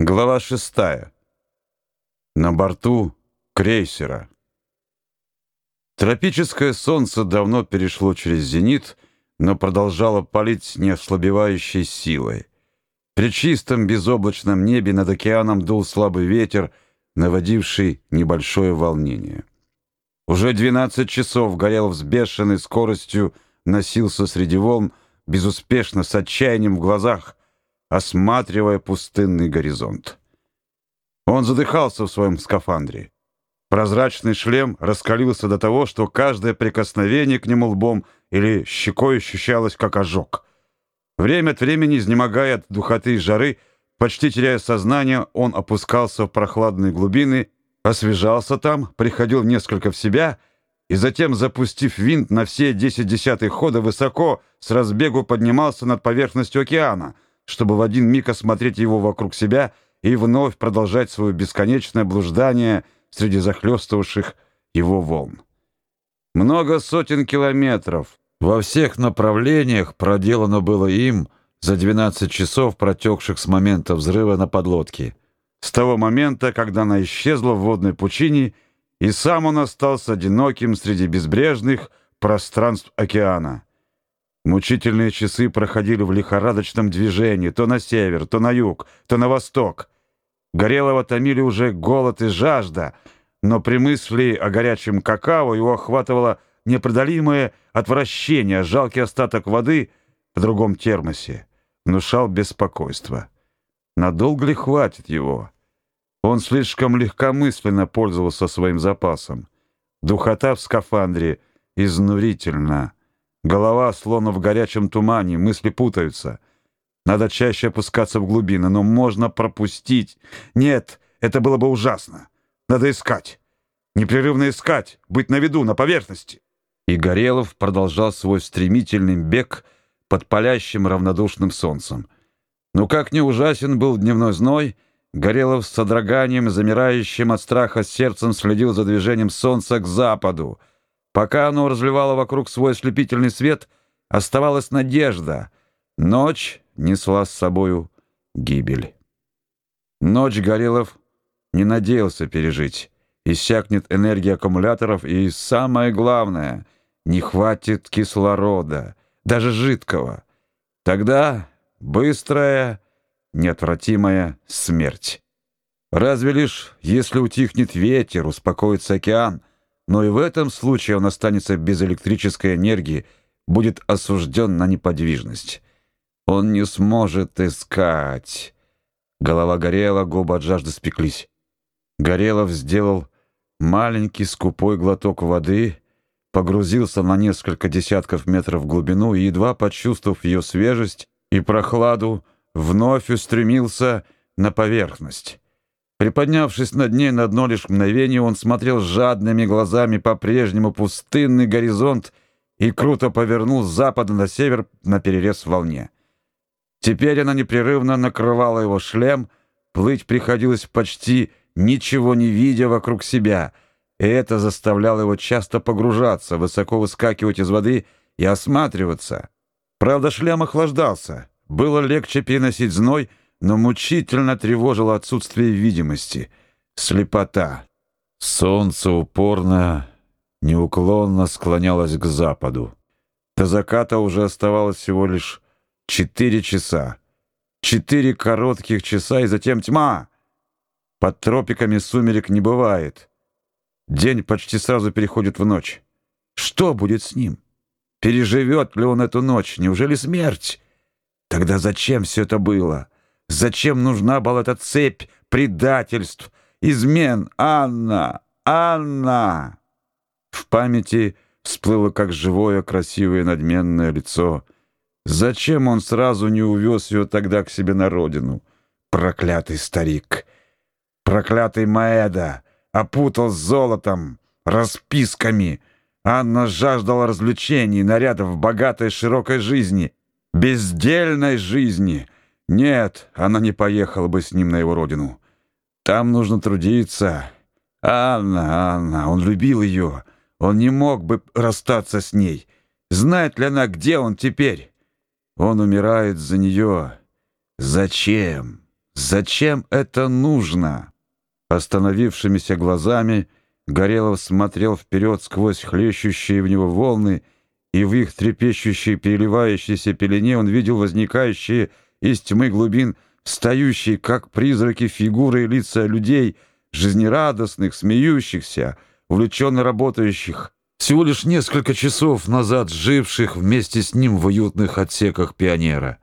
Глава шестая. На борту крейсера. Тропическое солнце давно перешло через зенит, но продолжало палить с неослабевающей силой. При чистом безоблачном небе над океаном дул слабый ветер, наводивший небольшое волнение. Уже 12 часов горел с бешеной скоростью носился среди волн, безуспешно, с отчаянием в глазах, осматривая пустынный горизонт. Он задыхался в своем скафандре. Прозрачный шлем раскалился до того, что каждое прикосновение к нему лбом или щекой ощущалось как ожог. Время от времени, изнемогая от духоты и жары, почти теряя сознание, он опускался в прохладные глубины, освежался там, приходил несколько в себя и затем, запустив винт на все десять десятых хода высоко, с разбегу поднимался над поверхностью океана — чтобы в один миг осмотреть его вокруг себя и вновь продолжать свое бесконечное блуждание среди захлестывавших его волн. Много сотен километров во всех направлениях проделано было им за 12 часов, протекших с момента взрыва на подлодке. С того момента, когда она исчезла в водной пучине, и сам он остался одиноким среди безбрежных пространств океана. Мучительные часы проходили в лихорадочном движении, то на север, то на юг, то на восток. Горелого томили уже голод и жажда, но при мысли о горячем какао его охватывало непреодолимое отвращение, жалкий остаток воды в другом термосе внушал беспокойство. Надолго ли хватит его? Он слишком легкомысленно пользовался своим запасом. Духота в скафандре изнурительна. Голова словно в горячем тумане, мысли путаются. Надо чаще опускаться в глубины, но можно пропустить. Нет, это было бы ужасно. Надо искать. Непрерывно искать, быть на виду, на поверхности. И Горелов продолжал свой стремительный бег под палящим равнодушным солнцем. Но как не ужасен был дневной зной, Горелов с содроганием, замирающим от страха сердцем следил за движением солнца к западу. Пока оно разливало вокруг свой ослепительный свет, оставалась надежда. Ночь несла с собою гибель. Ночь Горелов не надеялся пережить. Иссякнет энергия аккумуляторов, и самое главное, не хватит кислорода, даже жидкого. Тогда быстрая, неотвратимая смерть. Разве лишь если утихнет ветер, успокоится океан, но и в этом случае он останется без электрической энергии, будет осужден на неподвижность. Он не сможет искать. Голова горела, губы от жажды спеклись. Горелов сделал маленький скупой глоток воды, погрузился на несколько десятков метров в глубину и, едва почувствовав ее свежесть и прохладу, вновь устремился на поверхность. Приподнявшись над ней на одно лишь мгновение, он смотрел жадными глазами по-прежнему пустынный горизонт и круто повернул с запада на север на перерез волне. Теперь она непрерывно накрывала его шлем, плыть приходилось почти ничего не видя вокруг себя, и это заставляло его часто погружаться, высоко выскакивать из воды и осматриваться. Правда, шлем охлаждался, было легче переносить зной, но мучительно тревожило отсутствие видимости, слепота. Солнце упорно, неуклонно склонялось к западу. До заката уже оставалось всего лишь четыре часа. Четыре коротких часа и затем тьма. Под тропиками сумерек не бывает. День почти сразу переходит в ночь. Что будет с ним? Переживет ли он эту ночь? Неужели смерть? Тогда зачем все это было? Зачем нужна была эта цепь предательств, измен? Анна! Анна! В памяти всплыло как живое, красивое, надменное лицо. Зачем он сразу не увез ее тогда к себе на родину? Проклятый старик! Проклятый Маэда! Опутал золотом, расписками. Анна жаждала развлечений, нарядов, богатой широкой жизни, бездельной жизни — нет, она не поехала бы с ним на его родину. Там нужно трудиться. Анна, Анна, он любил ее. Он не мог бы расстаться с ней. Знает ли она, где он теперь? Он умирает за нее. Зачем? Зачем это нужно? Остановившимися глазами Горелов смотрел вперед сквозь хлещущие в него волны, и в их трепещущей, переливающейся пелене он видел возникающие из тьмы глубин встающие, как призраки, фигуры и лица людей, жизнерадостных, смеющихся, увлеченно работающих, всего лишь несколько часов назад живших вместе с ним в уютных отсеках пионера.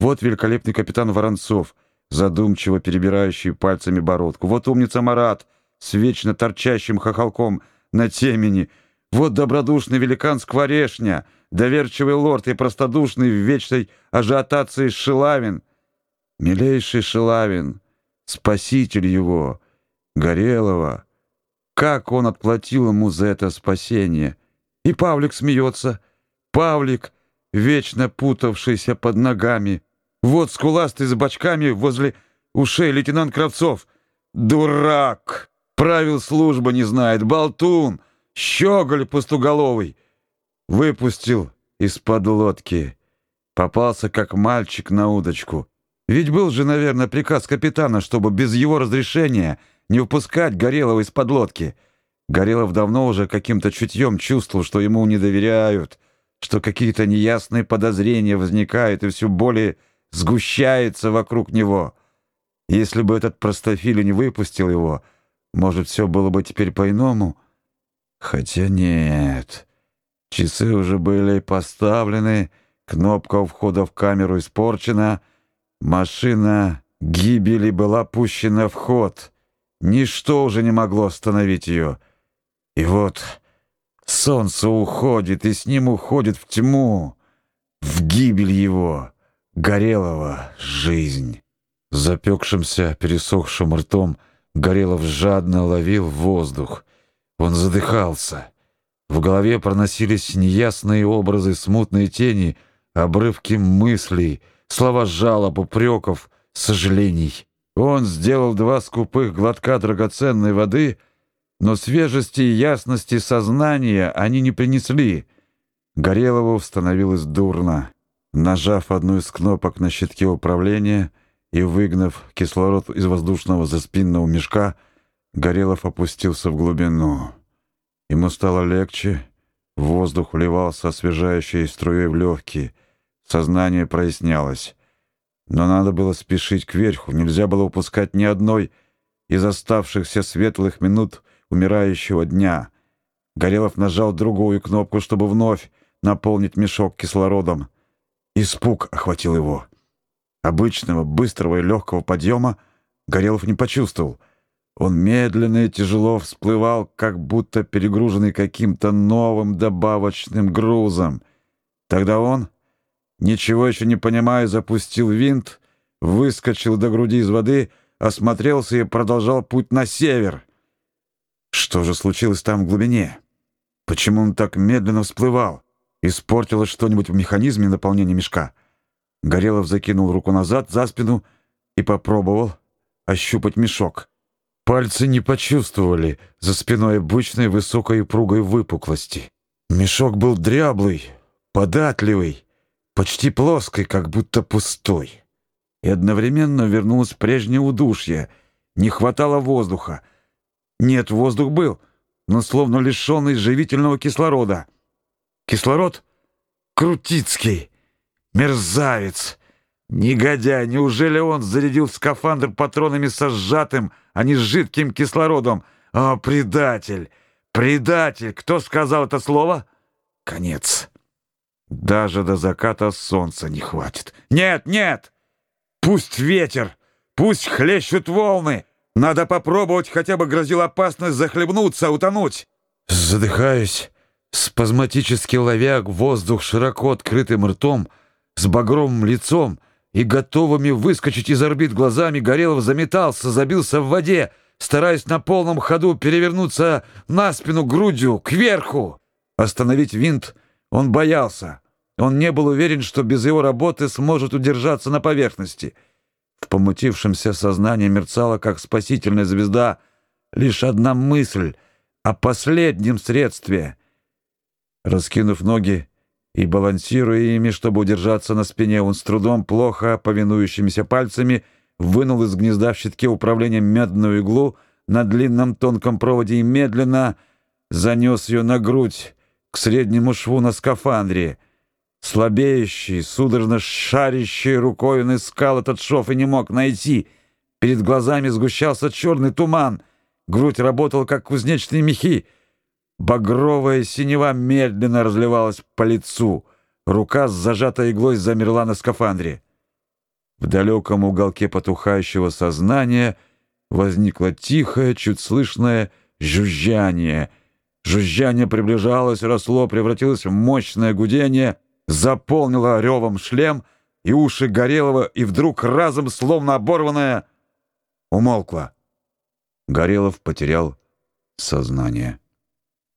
Вот великолепный капитан Воронцов, задумчиво перебирающий пальцами бородку. Вот умница Марат с вечно торчащим хохолком на темени. Вот добродушный великан Скворешня, доверчивый лорд и простодушный в вечной ажиотации Шилавин. Милейший Шилавин, спаситель его, Горелого. Как он отплатил ему за это спасение? И Павлик смеется. Павлик, вечно путавшийся под ногами. Вот скуластый с бочками возле ушей лейтенант Кравцов. Дурак! Правил службы не знает, болтун, щеголь пустоголовый. Выпустил из-под лодки. Попался как мальчик на удочку. Ведь был же, наверное, приказ капитана, чтобы без его разрешения не выпускать Горелого из-под лодки. Горелов давно уже каким-то чутьем чувствовал, что ему не доверяют, что какие-то неясные подозрения возникают и все более сгущается вокруг него. Если бы этот простофиль не выпустил его, может, все было бы теперь по-иному? Хотя нет. Часы уже были поставлены, кнопка у входа в камеру испорчена, машина гибели была пущена в ход. Ничто уже не могло остановить ее. И вот солнце уходит, и с ним уходит в тьму, в гибель его. Горелого жизнь. Запекшимся, пересохшим ртом Горелов жадно ловил воздух. Он задыхался. В голове проносились неясные образы, смутные тени, обрывки мыслей, слова жалоб, упреков, сожалений. Он сделал два скупых глотка драгоценной воды, но свежести и ясности сознания они не принесли. Горелову становилось дурно. Нажав одну из кнопок на щитке управления и выгнав кислород из воздушного заспинного мешка, Горелов опустился в глубину. Ему стало легче, воздух вливался освежающей струей в легкие, сознание прояснялось. Но надо было спешить кверху, нельзя было упускать ни одной из оставшихся светлых минут умирающего дня. Горелов нажал другую кнопку, чтобы вновь наполнить мешок кислородом. Испуг охватил его. Обычного, быстрого и легкого подъема Горелов не почувствовал. Он медленно и тяжело всплывал, как будто перегруженный каким-то новым добавочным грузом. Тогда он, ничего еще не понимая, запустил винт, выскочил до груди из воды, осмотрелся и продолжал путь на север. Что же случилось там в глубине? Почему он так медленно всплывал? Испортилось что-нибудь в механизме наполнения мешка. Горелов закинул руку назад за спину и попробовал ощупать мешок. Пальцы не почувствовали за спиной обычной высокой упругой выпуклости. Мешок был дряблый, податливый, почти плоский, как будто пустой. И одновременно вернулось прежнее удушье. Не хватало воздуха. Нет, воздух был, но словно лишенный живительного кислорода. Кислород? Крутицкий! Мерзавец! Негодяй! Неужели он зарядил скафандр патронами со сжатым, а не с жидким кислородом? О, предатель! Предатель! Кто сказал это слово? Конец. Даже до заката солнца не хватит. Нет, нет! Пусть ветер, пусть хлещут волны. Надо попробовать, хотя бы грозил опасность захлебнуться, утонуть. Задыхаюсь. Спазматически ловя воздух широко открытым ртом, с багровым лицом и готовыми выскочить из орбит глазами, Горелов заметался, забился в воде, стараясь на полном ходу перевернуться на спину грудью, кверху. Остановить винт он боялся. Он не был уверен, что без его работы сможет удержаться на поверхности. В помутившемся сознании мерцала, как спасительная звезда, лишь одна мысль о последнем средстве — Раскинув ноги и балансируя ими, чтобы удержаться на спине, он с трудом, плохо повинующимися пальцами, вынул из гнезда в щитке управления медную иглу на длинном тонком проводе и медленно занес ее на грудь к среднему шву на скафандре. Слабеющий, судорожно шарящий рукой он искал этот шов и не мог найти. Перед глазами сгущался черный туман. Грудь работала, как кузнечные мехи. Багровая синева медленно разливалась по лицу. Рука с зажатой иглой замерла на скафандре. В далеком уголке потухающего сознания возникло тихое, чуть слышное жужжание. Жужжание приближалось, росло, превратилось в мощное гудение, заполнило ревом шлем и уши Горелого, и вдруг разом, словно оборванное, умолкло. Горелов потерял сознание.